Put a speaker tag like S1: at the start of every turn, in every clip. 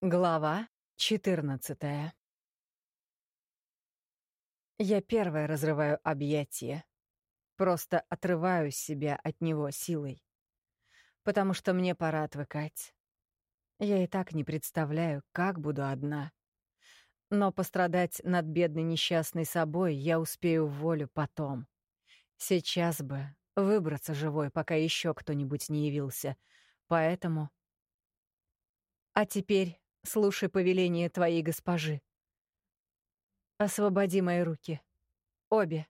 S1: Глава 14 Я первая разрываю объятия. Просто отрываю себя от него силой. Потому что мне пора отвыкать. Я и так не представляю, как буду одна. Но пострадать над бедной несчастной собой я успею в волю потом. Сейчас бы выбраться живой, пока еще кто-нибудь не явился. Поэтому... А теперь слушай повеление твоей госпожи. Освободи мои руки. Обе.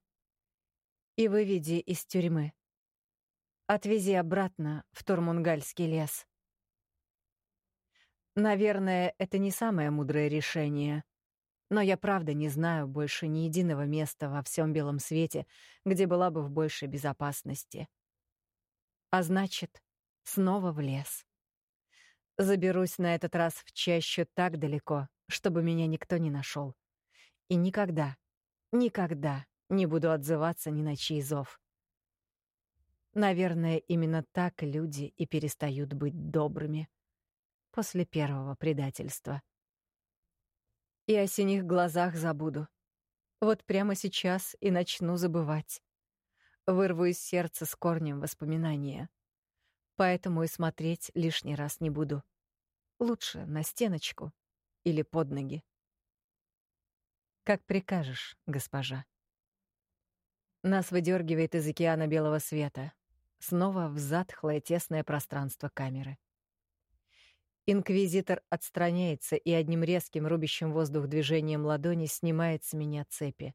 S1: И выведи из тюрьмы. Отвези обратно в Турмунгальский лес. Наверное, это не самое мудрое решение. Но я правда не знаю больше ни единого места во всем белом свете, где была бы в большей безопасности. А значит, снова в лес. Заберусь на этот раз в чащу так далеко, чтобы меня никто не нашел. И никогда, никогда не буду отзываться ни на чей зов. Наверное, именно так люди и перестают быть добрыми после первого предательства. И о синих глазах забуду. Вот прямо сейчас и начну забывать. Вырву из сердца с корнем воспоминания поэтому и смотреть лишний раз не буду. Лучше на стеночку или под ноги. Как прикажешь, госпожа. Нас выдергивает из океана белого света. Снова в затхлое тесное пространство камеры. Инквизитор отстраняется и одним резким рубящим воздух движением ладони снимает с меня цепи.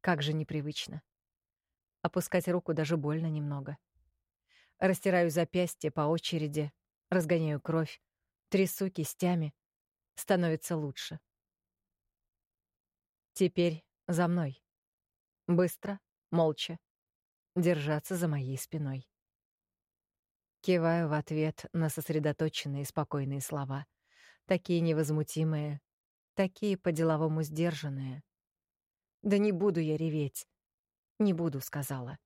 S1: Как же непривычно. Опускать руку даже больно немного. Растираю запястья по очереди, разгоняю кровь, трясу кистями. Становится лучше. Теперь за мной. Быстро, молча. Держаться за моей спиной. Киваю в ответ на сосредоточенные спокойные слова. Такие невозмутимые, такие по-деловому сдержанные. Да не буду я реветь. Не буду, сказала.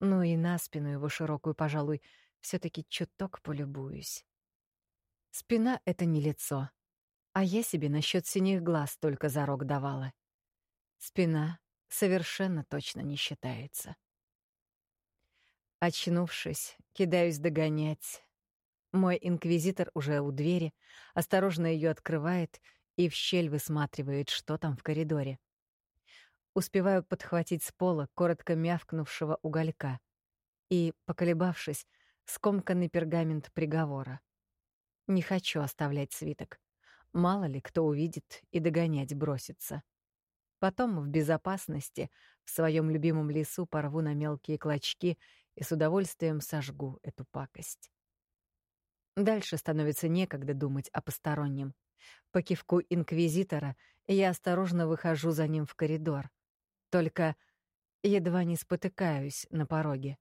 S1: Ну и на спину его широкую, пожалуй, все таки чуток полюбуюсь. Спина — это не лицо, а я себе насчет синих глаз только зарок давала. Спина совершенно точно не считается. Очнувшись, кидаюсь догонять. Мой инквизитор уже у двери, осторожно ее открывает и в щель высматривает, что там в коридоре. Успеваю подхватить с пола коротко мявкнувшего уголька и, поколебавшись, скомканный пергамент приговора. Не хочу оставлять свиток. Мало ли кто увидит и догонять бросится. Потом в безопасности в своем любимом лесу порву на мелкие клочки и с удовольствием сожгу эту пакость. Дальше становится некогда думать о постороннем. По кивку инквизитора я осторожно выхожу за ним в коридор. Только едва не спотыкаюсь на пороге.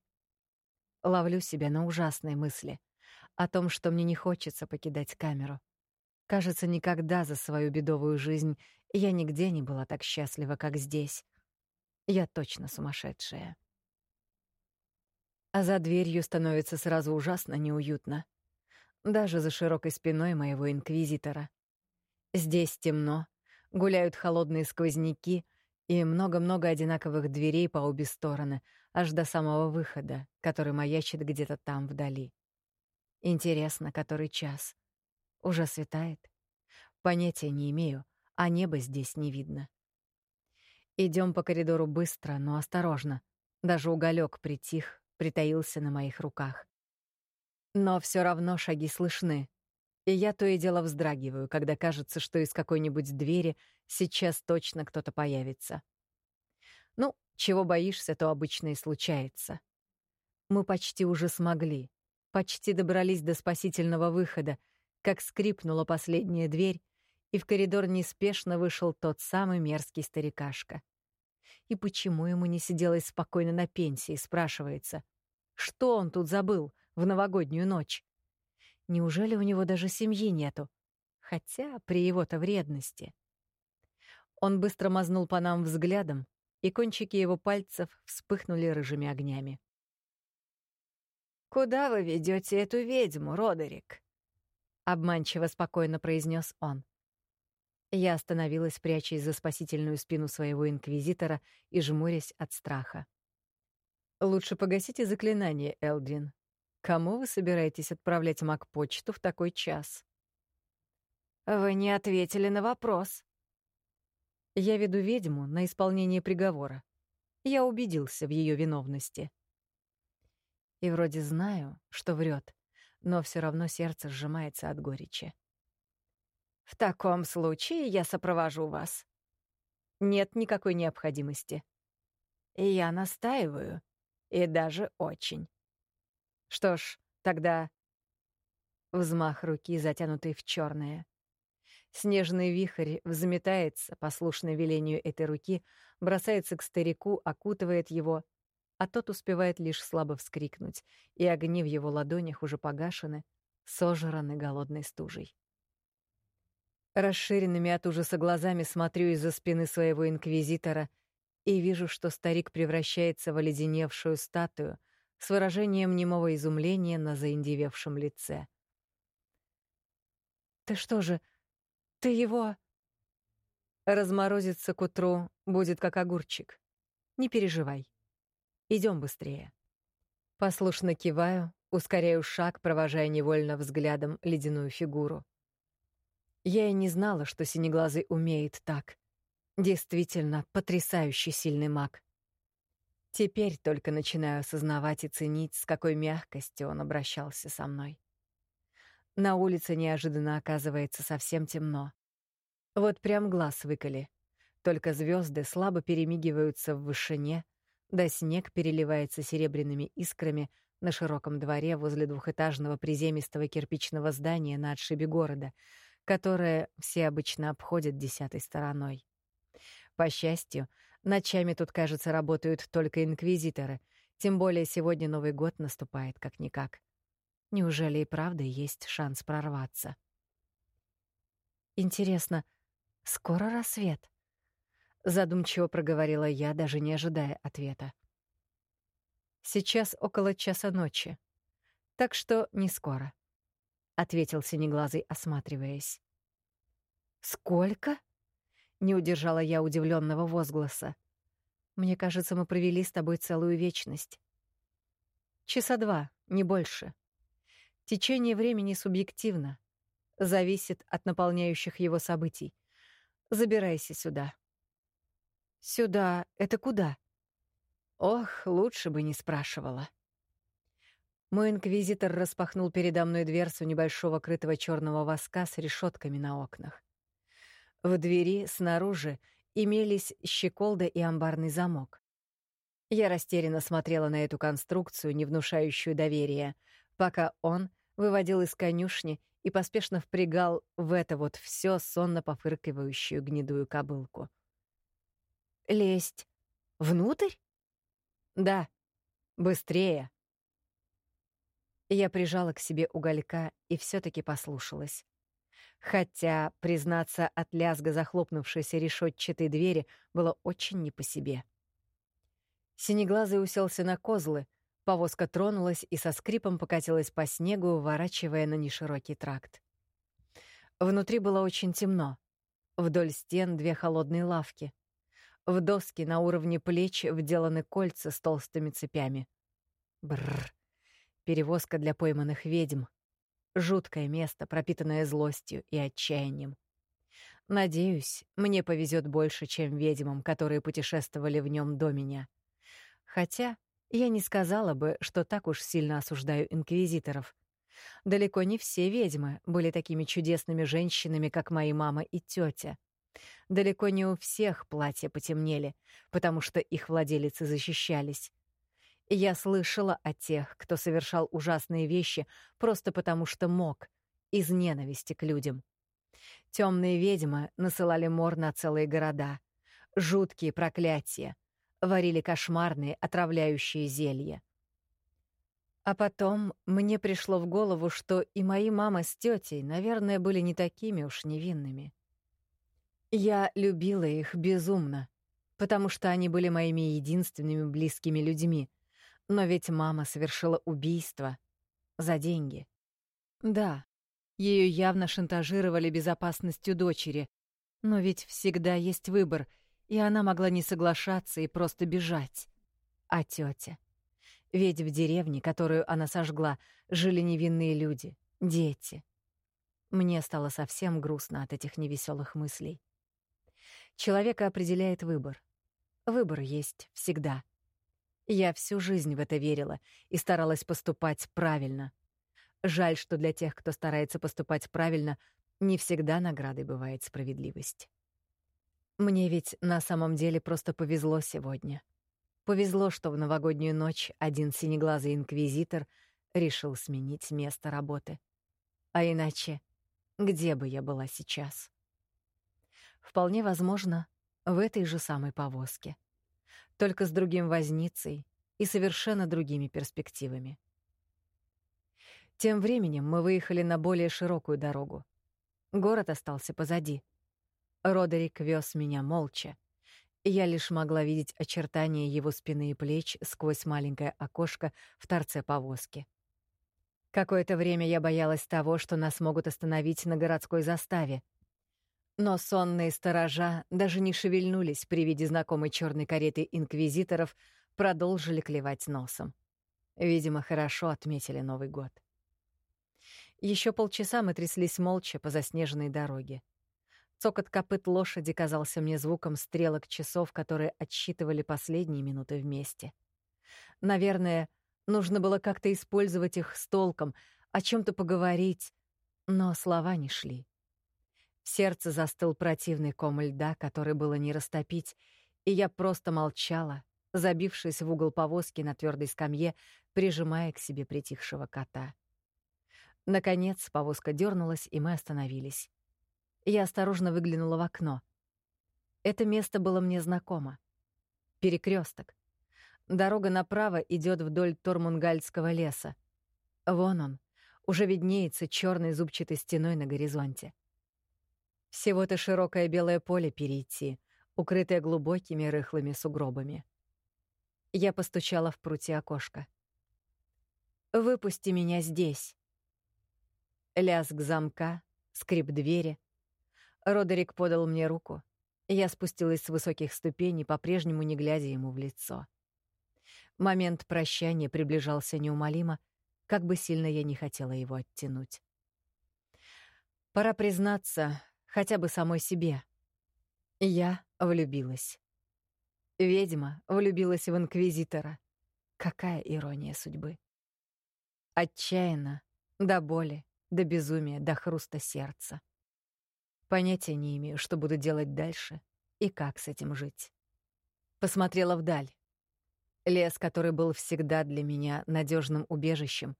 S1: Ловлю себя на ужасные мысли о том, что мне не хочется покидать камеру. Кажется, никогда за свою бедовую жизнь я нигде не была так счастлива, как здесь. Я точно сумасшедшая. А за дверью становится сразу ужасно неуютно. Даже за широкой спиной моего инквизитора. Здесь темно, гуляют холодные сквозняки, и много-много одинаковых дверей по обе стороны, аж до самого выхода, который маячит где-то там вдали. Интересно, который час. Уже светает? Понятия не имею, а неба здесь не видно. Идем по коридору быстро, но осторожно. Даже уголек притих, притаился на моих руках. Но все равно шаги слышны, и я то и дело вздрагиваю, когда кажется, что из какой-нибудь двери сейчас точно кто-то появится. Ну, чего боишься, то обычно и случается. Мы почти уже смогли, почти добрались до спасительного выхода, как скрипнула последняя дверь, и в коридор неспешно вышел тот самый мерзкий старикашка. И почему ему не сиделось спокойно на пенсии, спрашивается. Что он тут забыл в новогоднюю ночь? Неужели у него даже семьи нету? Хотя при его-то вредности. Он быстро мазнул по нам взглядом, и кончики его пальцев вспыхнули рыжими огнями.
S2: «Куда вы ведете эту ведьму, Родерик?»
S1: обманчиво спокойно произнес он. Я остановилась, прячась за спасительную спину своего инквизитора и жмурясь от страха. «Лучше погасите заклинание, Элдрин. Кому вы собираетесь отправлять маг-почту в такой час?»
S2: «Вы не ответили на вопрос».
S1: «Я веду ведьму на исполнение приговора. Я убедился в ее виновности». И вроде знаю, что врет, но все равно сердце сжимается от горечи.
S2: В таком случае я сопровожу вас.
S1: Нет никакой необходимости.
S2: И я настаиваю, и даже очень.
S1: Что ж, тогда взмах руки, затянутый в черное. Снежный вихрь взметается, послушно велению этой руки, бросается к старику, окутывает его, а тот успевает лишь слабо вскрикнуть, и огни в его ладонях уже погашены, сожраны голодной стужей. Расширенными от ужаса глазами смотрю из-за спины своего инквизитора и вижу, что старик превращается в оледеневшую статую с выражением немого изумления на заиндевевшем лице.
S2: «Ты что же, ты его...»
S1: «Разморозится к утру, будет как огурчик. Не переживай. Идем быстрее». Послушно киваю, ускоряю шаг, провожая невольно взглядом ледяную фигуру. Я и не знала, что Синеглазый умеет так. Действительно, потрясающе сильный маг. Теперь только начинаю осознавать и ценить, с какой мягкостью он обращался со мной. На улице неожиданно оказывается совсем темно. Вот прям глаз выколи. Только звезды слабо перемигиваются в вышине, да снег переливается серебряными искрами на широком дворе возле двухэтажного приземистого кирпичного здания на отшибе города — которое все обычно обходят десятой стороной. По счастью, ночами тут, кажется, работают только инквизиторы, тем более сегодня Новый год наступает как-никак. Неужели и правда есть шанс прорваться? Интересно, скоро рассвет? Задумчиво проговорила я, даже не ожидая ответа. Сейчас около часа ночи, так что не скоро. — ответил Синеглазый, осматриваясь. «Сколько?» — не удержала я удивленного возгласа. «Мне кажется, мы провели с тобой целую вечность». «Часа два, не больше. Течение времени субъективно, зависит от наполняющих его событий. Забирайся сюда». «Сюда — это куда?» «Ох, лучше бы не спрашивала». Мой инквизитор распахнул передо мной дверцу небольшого крытого черного воска с решетками на окнах. В двери снаружи имелись щеколда и амбарный замок. Я растерянно смотрела на эту конструкцию, не внушающую доверия, пока он выводил из конюшни и поспешно впрягал в это вот все сонно пофыркивающую гнедую кобылку. «Лезть внутрь?» «Да, быстрее!» Я прижала к себе уголька и все таки послушалась. Хотя, признаться, от лязга захлопнувшейся решетчатой двери было очень не по себе. Синеглазый уселся на козлы, повозка тронулась и со скрипом покатилась по снегу, уворачивая на неширокий тракт. Внутри было очень темно. Вдоль стен две холодные лавки. В доски на уровне плеч вделаны кольца с толстыми цепями. Бррр. Перевозка для пойманных ведьм. Жуткое место, пропитанное злостью и отчаянием. Надеюсь, мне повезет больше, чем ведьмам, которые путешествовали в нем до меня. Хотя я не сказала бы, что так уж сильно осуждаю инквизиторов. Далеко не все ведьмы были такими чудесными женщинами, как мои мама и тетя. Далеко не у всех платья потемнели, потому что их владелицы защищались. Я слышала о тех, кто совершал ужасные вещи просто потому, что мог, из ненависти к людям. Темные ведьмы насылали мор на целые города, жуткие проклятия, варили кошмарные отравляющие зелья. А потом мне пришло в голову, что и мои мама с тетей, наверное, были не такими уж невинными. Я любила их безумно, потому что они были моими единственными близкими людьми, но ведь мама совершила убийство за деньги. Да, Ее явно шантажировали безопасностью дочери. Но ведь всегда есть выбор, и она могла не соглашаться и просто бежать. А тетя? Ведь в деревне, которую она сожгла, жили невинные люди, дети. Мне стало совсем грустно от этих невеселых мыслей. Человека определяет выбор. Выбор есть всегда. Я всю жизнь в это верила и старалась поступать правильно. Жаль, что для тех, кто старается поступать правильно, не всегда наградой бывает справедливость. Мне ведь на самом деле просто повезло сегодня. Повезло, что в новогоднюю ночь один синеглазый инквизитор решил сменить место работы. А иначе, где бы я была сейчас? Вполне возможно, в этой же самой повозке. Только с другим возницей и совершенно другими перспективами. Тем временем мы выехали на более широкую дорогу. Город остался позади. Родерик вез меня молча. Я лишь могла видеть очертания его спины и плеч сквозь маленькое окошко в торце повозки. Какое-то время я боялась того, что нас могут остановить на городской заставе. Но сонные сторожа даже не шевельнулись при виде знакомой черной кареты инквизиторов, продолжили клевать носом. Видимо, хорошо отметили Новый год. Еще полчаса мы тряслись молча по заснеженной дороге. Цокот копыт лошади казался мне звуком стрелок часов, которые отсчитывали последние минуты вместе. Наверное, нужно было как-то использовать их с толком, о чем то поговорить, но слова не шли. В сердце застыл противный ком льда, который было не растопить, и я просто молчала, забившись в угол повозки на твердой скамье, прижимая к себе притихшего кота. Наконец повозка дернулась, и мы остановились. Я осторожно выглянула в окно. Это место было мне знакомо. Перекресток. Дорога направо идет вдоль Тормунгальского леса. Вон он, уже виднеется черной зубчатой стеной на горизонте. Всего-то широкое белое поле перейти, укрытое глубокими рыхлыми сугробами. Я постучала в прутье окошка. «Выпусти меня здесь!» Лязг замка, скрип двери. Родерик подал мне руку. Я спустилась с высоких ступеней, по-прежнему не глядя ему в лицо. Момент прощания приближался неумолимо, как бы сильно я не хотела его оттянуть. Пора признаться хотя бы самой себе. Я влюбилась. Ведьма влюбилась в инквизитора. Какая ирония судьбы. Отчаянно, до боли, до безумия, до хруста сердца. Понятия не имею, что буду делать дальше и как с этим жить. Посмотрела вдаль. Лес, который был всегда для меня надежным убежищем,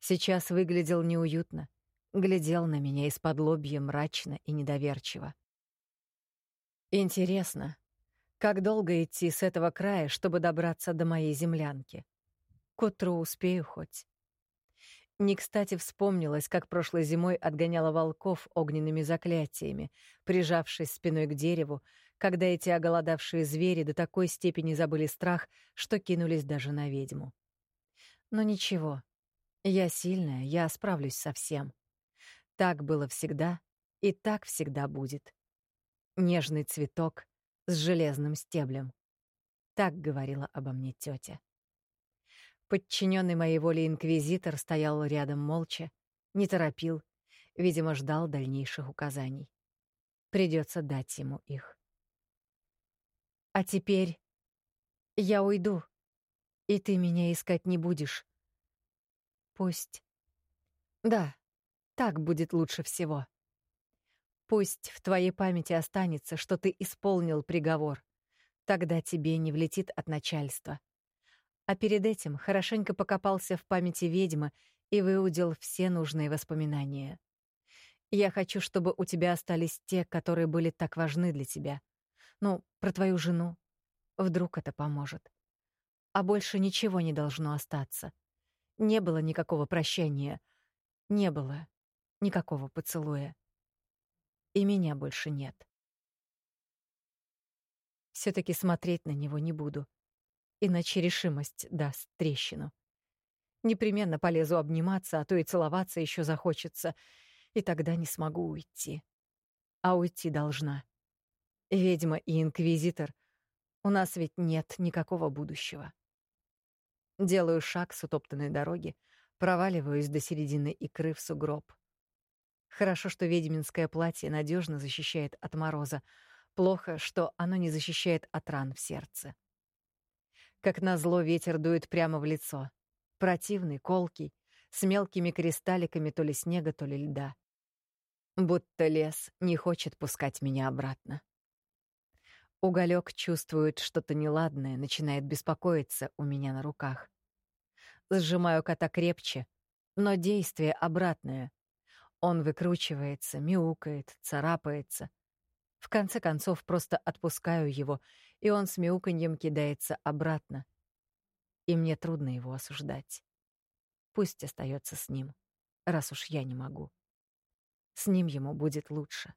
S1: сейчас выглядел неуютно, глядел на меня из-под лобья мрачно и недоверчиво. Интересно, как долго идти с этого края, чтобы добраться до моей землянки? К утру успею хоть. Не кстати вспомнилось, как прошлой зимой отгоняла волков огненными заклятиями, прижавшись спиной к дереву, когда эти оголодавшие звери до такой степени забыли страх, что кинулись даже на ведьму. Но ничего, я сильная, я справлюсь со всем. Так было всегда, и так всегда будет. Нежный цветок с железным стеблем. Так говорила обо мне тетя. Подчиненный моей воле инквизитор стоял рядом молча, не торопил, видимо, ждал дальнейших указаний. Придется дать ему их. А теперь я уйду, и ты меня искать не будешь. Пусть. Да, так будет лучше всего. Пусть в твоей памяти останется, что ты исполнил приговор. Тогда тебе не влетит от начальства. А перед этим хорошенько покопался в памяти ведьмы и выудил все нужные воспоминания. Я хочу, чтобы у тебя остались те, которые были так важны для тебя. Ну, про твою жену. Вдруг это поможет. А больше ничего не должно остаться. Не было никакого прощения. Не было никакого поцелуя. И меня больше нет. все таки смотреть на него не буду иначе решимость даст трещину. Непременно полезу обниматься, а то и целоваться еще захочется. и тогда не смогу уйти. А уйти должна. Ведьма и инквизитор, у нас ведь нет никакого будущего. Делаю шаг с утоптанной дороги, проваливаюсь до середины икры в сугроб. Хорошо, что ведьминское платье надежно защищает от мороза. Плохо, что оно не защищает от ран в сердце. Как назло, ветер дует прямо в лицо. Противный, колкий, с мелкими кристалликами то ли снега, то ли льда. Будто лес не хочет пускать меня обратно. Уголек чувствует что-то неладное, начинает беспокоиться у меня на руках. Сжимаю кота крепче, но действие обратное. Он выкручивается, мяукает, царапается. В конце концов, просто отпускаю его, и он с мяуканьем кидается обратно. И мне трудно его осуждать. Пусть остается с ним, раз уж я не могу. С ним ему будет лучше.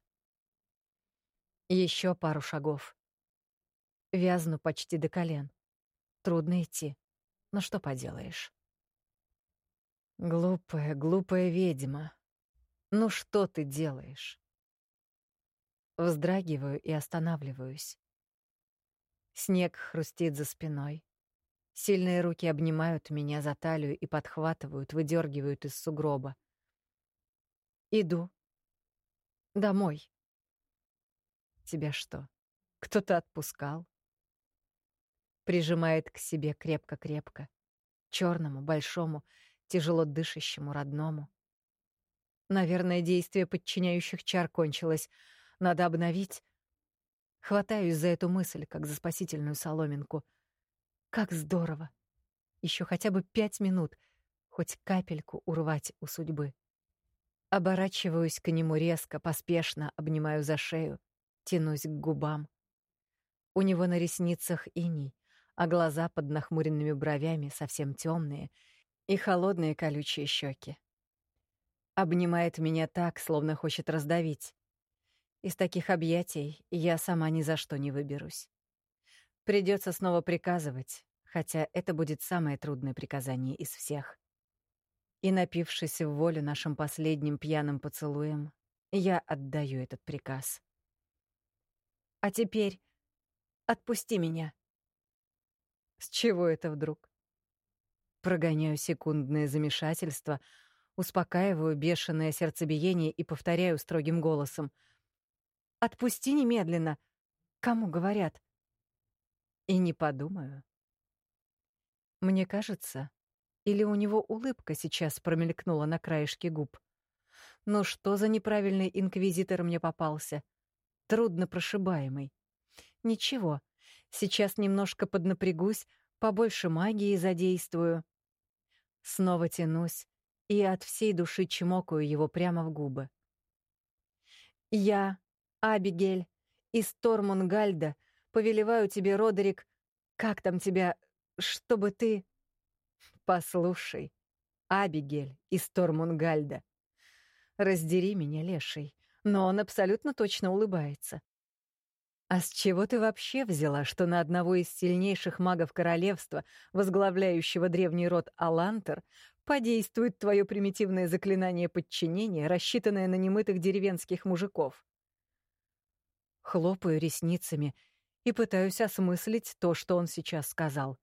S1: Еще пару шагов. Вязну почти до колен. Трудно идти. Но что поделаешь? Глупая, глупая ведьма. Ну что ты делаешь? Вздрагиваю и останавливаюсь. Снег хрустит за спиной. Сильные руки обнимают меня за талию и подхватывают, выдергивают из сугроба. Иду. Домой. Тебя что, кто-то отпускал? Прижимает к себе крепко-крепко. черному, большому, тяжело дышащему, родному. Наверное, действие подчиняющих чар кончилось. Надо обновить. Хватаюсь за эту мысль, как за спасительную соломинку. Как здорово! Еще хотя бы пять минут, хоть капельку урвать у судьбы. Оборачиваюсь к нему резко, поспешно, обнимаю за шею, тянусь к губам. У него на ресницах иней, а глаза под нахмуренными бровями совсем темные и холодные колючие щеки. Обнимает меня так, словно хочет раздавить. Из таких объятий я сама ни за что не выберусь. Придется снова приказывать, хотя это будет самое трудное приказание из всех. И напившись в волю нашим последним пьяным поцелуем, я отдаю этот приказ. «А теперь отпусти меня», с чего это вдруг? Прогоняю секундное замешательство, успокаиваю бешеное сердцебиение и повторяю строгим голосом. «Отпусти немедленно! Кому говорят?» И не подумаю. Мне кажется, или у него улыбка сейчас промелькнула на краешке губ. Ну что за неправильный инквизитор мне попался? Трудно прошибаемый. Ничего, Сейчас немножко поднапрягусь, побольше магии задействую. Снова тянусь и от всей души чмокаю его прямо в губы. «Я, Абигель, из Тормунгальда, повелеваю тебе, Родерик, как там тебя, чтобы ты...» «Послушай, Абигель из Тормунгальда, раздери меня, леший, но он абсолютно точно улыбается. «А с чего ты вообще взяла, что на одного из сильнейших магов королевства, возглавляющего древний род Алантер, подействует твое примитивное заклинание подчинения, рассчитанное на немытых деревенских мужиков?» Хлопаю ресницами и пытаюсь осмыслить то, что он сейчас сказал.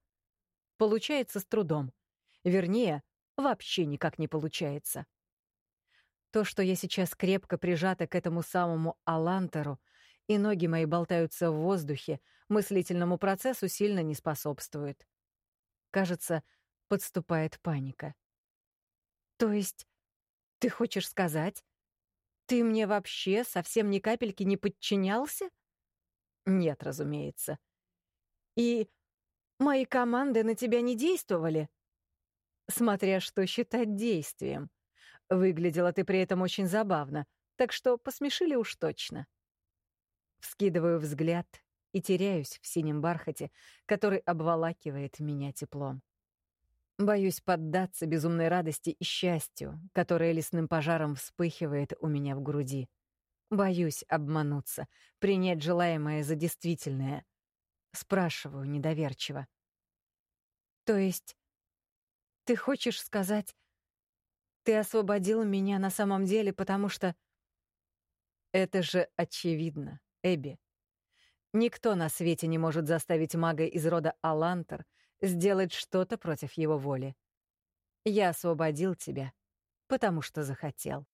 S1: Получается с трудом. Вернее, вообще никак не получается. То, что я сейчас крепко прижата к этому самому Алантеру — и ноги мои болтаются в воздухе, мыслительному процессу сильно не способствует. Кажется, подступает паника. То есть, ты хочешь сказать, ты мне вообще совсем ни капельки не подчинялся? Нет, разумеется. И мои команды на тебя не действовали? Смотря что считать действием. Выглядела ты при этом очень забавно, так что посмешили уж точно. Вскидываю взгляд и теряюсь в синем бархате, который обволакивает меня теплом. Боюсь поддаться безумной радости и счастью, которое лесным пожаром вспыхивает у меня в груди. Боюсь обмануться, принять желаемое за действительное. Спрашиваю недоверчиво. То есть ты хочешь сказать, Ты освободил меня на самом деле, потому что... Это же очевидно, Эбби. Никто на свете не может заставить мага из рода Алантер сделать что-то против его воли. Я освободил тебя, потому что захотел.